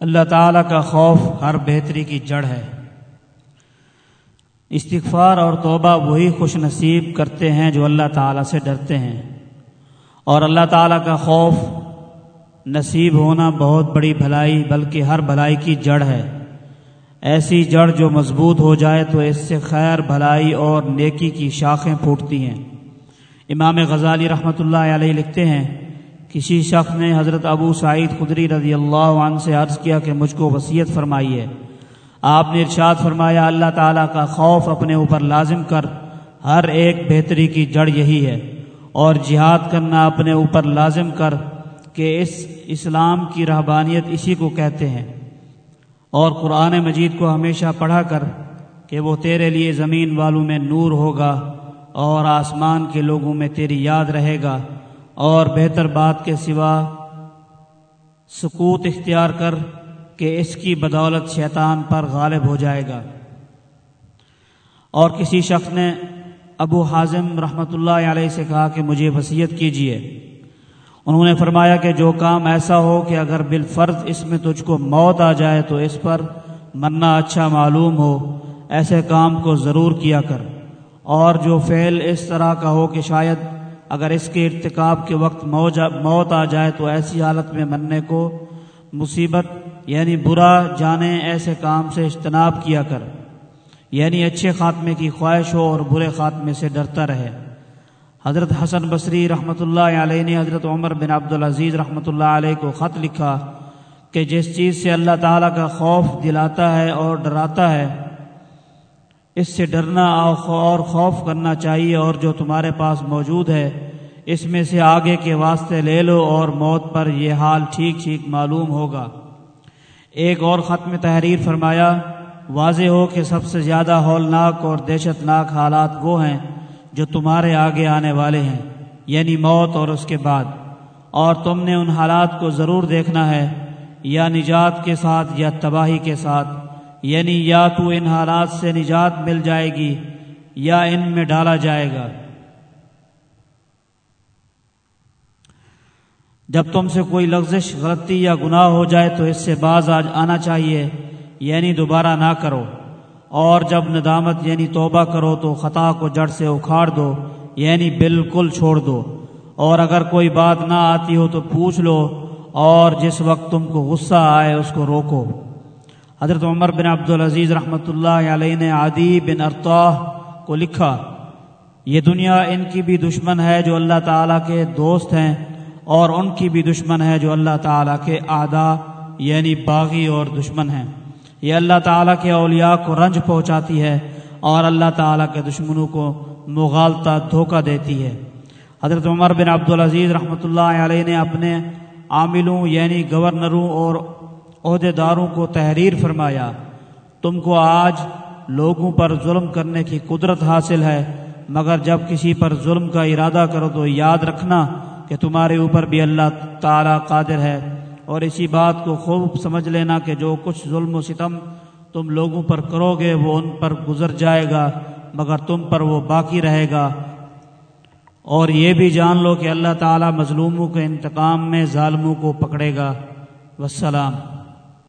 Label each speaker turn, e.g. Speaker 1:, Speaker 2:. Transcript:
Speaker 1: اللہ تعالیٰ کا خوف ہر بہتری کی جڑ ہے۔ استغفار اور توبہ وہی خوش نصیب کرتے ہیں جو اللہ تعالیٰ سے ڈرتے ہیں۔ اور اللہ تعالیٰ کا خوف نصیب ہونا بہت بڑی بھلائی، بلکہ ہر بھلائی کی جڑ ہے۔ ایسی جڑ جو مضبوط ہو جائے تو اس سے خیر، بھلائی اور نیکی کی شاخیں پھوٹتی ہیں۔ امام غزالی رحمۃ اللہ علیہ لکھتے ہیں کسی شخص نے حضرت ابو سعید خدری رضی اللہ عنہ سے عرض کیا کہ مجھ کو وصیت فرمائی ہے آپ نے ارشاد فرمایا، اللہ تعالیٰ کا خوف اپنے اوپر لازم کر، ہر ایک بہتری کی جڑ یہی ہے۔ اور جہاد کرنا اپنے اوپر لازم کر کہ اس اسلام کی رہبانیت اسی کو کہتے ہیں۔ اور قرآن مجید کو ہمیشہ پڑھا کر کہ وہ تیرے لیے زمین والوں میں نور ہوگا اور آسمان کے لوگوں میں تیری یاد رہے گا۔ اور بہتر بات کے سوا سکوت اختیار کر کہ اس کی بدولت شیطان پر غالب ہو جائے گا۔ اور کسی شخص نے ابو حازم رحمۃ اللہ علیہ سے کہا کہ مجھے وصیت کیجیے انہوں نے فرمایا کہ جو کام ایسا ہو کہ اگر بالفرض اس میں تجھ کو موت آ جائے تو اس پر مرنا اچھا معلوم ہو، ایسے کام کو ضرور کیا کر۔ اور جو فعل اس طرح کا ہو کہ شاید اگر اس کے ارتکاب کے وقت موت آ جائے تو ایسی حالت میں مرنے کو مصیبت یعنی برا جانے ایسے کام سے اجتناب کیا کر یعنی اچھے خاتمے کی خواہش ہو اور برے خاتمے سے ڈرتا رہے۔ حضرت حسن بصری رحمۃ اللہ علیہ نے حضرت عمر بن عبد العزیز رحمۃ اللہ علیہ کو خط لکھا کہ جس چیز سے اللہ تعالیٰ کا خوف دلاتا ہے اور ڈراتا ہے اس سے ڈرنا اور خوف کرنا چاہیے اور جو تمہارے پاس موجود ہے، اس میں سے آگے کے واسطے لے لو اور موت پر یہ حال ٹھیک ٹھیک معلوم ہوگا۔ ایک اور ختم تحریر فرمایا، واضح ہو کہ سب سے زیادہ ہولناک اور دہشت ناک حالات وہ ہیں جو تمہارے آگے آنے والے ہیں یعنی موت اور اس کے بعد۔ اور تم نے ان حالات کو ضرور دیکھنا ہے، یا نجات کے ساتھ یا تباہی کے ساتھ۔ یعنی یا تو ان حالات سے نجات مل جائے گی یا ان میں ڈالا جائے گا۔ جب تم سے کوئی لفزش غلطی یا گناہ ہو جائے تو اس سے باز آج آنا چاہیے یعنی دوبارہ نہ کرو۔ اور جب ندامت یعنی توبہ کرو تو خطا کو جڑ سے اکھاڑ دو یعنی بالکل چھوڑ دو۔ اور اگر کوئی بات نہ آتی ہو تو پوچھ لو، اور جس وقت تم کو غصہ آئے اس کو روکو۔ حضرت عمر بن عبد العزیز رحمۃ اللہ علیہ نے عادی بن ارطاح کو لکھا، یہ دنیا ان کی بھی دشمن ہے جو اللہ تعالیٰ کے دوست ہیں اور ان کی بھی دشمن ہے جو اللہ تعالیٰ کے آدھا یعنی باغی اور دشمن ہیں۔ یہ اللہ تعالیٰ کے اولیاء کو رنج پہنچاتی ہے اور اللہ تعالیٰ کے دشمنوں کو مغالتا دھوکہ دیتی ہے۔ حضرت عمر بن عبد العزیز رحمۃ اللہ علیہ نے اپنے عاملوں یعنی گورنروں اور عہدے داروں کو تحریر فرمایا، تم کو آج لوگوں پر ظلم کرنے کی قدرت حاصل ہے، مگر جب کسی پر ظلم کا ارادہ کرو تو یاد رکھنا کہ تمہارے اوپر بھی اللہ تعالیٰ قادر ہے۔ اور اسی بات کو خوب سمجھ لینا کہ جو کچھ ظلم و ستم تم لوگوں پر کرو گے وہ ان پر گزر جائے گا، مگر تم پر وہ باقی رہے گا۔ اور یہ بھی جان لو کہ اللہ تعالیٰ مظلوموں کے انتقام میں ظالموں کو پکڑے گا۔ وسلام